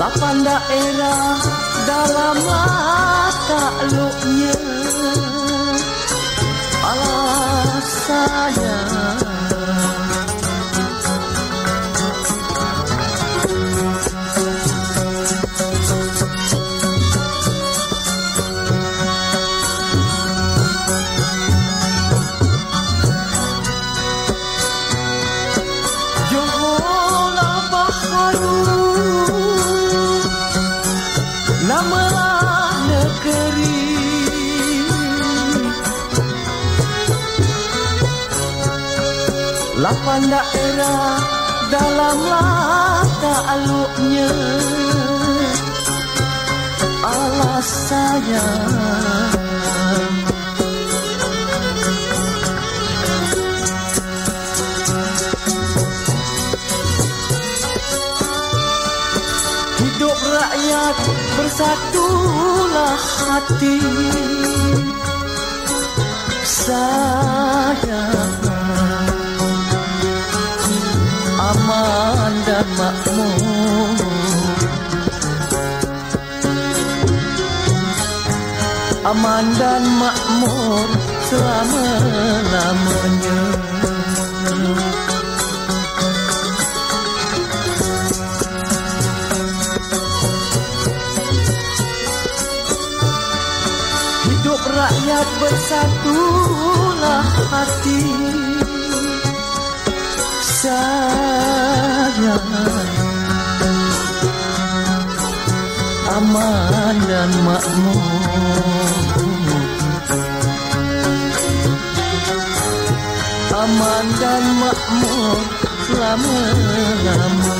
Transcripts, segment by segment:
Lapan daerah dalam takluknya Allah sayang Lapan daerah dalam lata aluknya Allah sayang. Hidup rakyat bersatulah hati. Sayang makmur. Aman dan makmur selama-lamanya aman dan makmur aman dan makmur selama-lamanya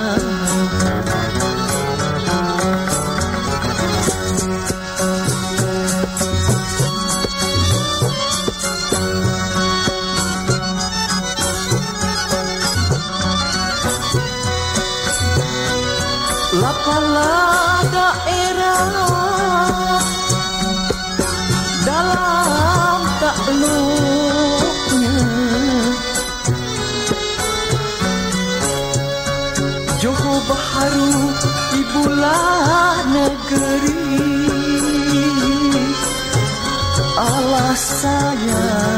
Lapalah daerah. Dalam takluknya Johor Bahru ibulah negeri. Allah sayang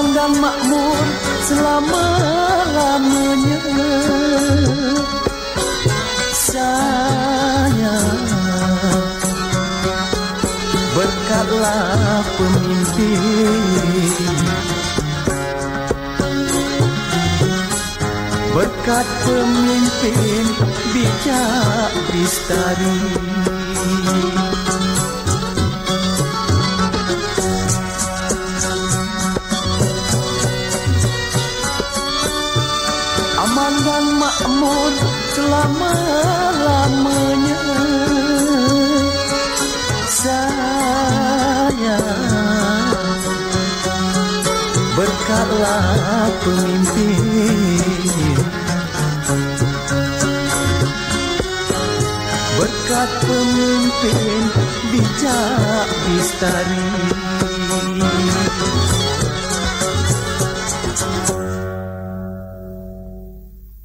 aman dan makmur selama-lamanya. Sayang berkatlah pemimpin. Berkat pemimpin bijak bistari selama-lamanya sayang berkatlah pemimpin. Berkat pemimpin bijak bistari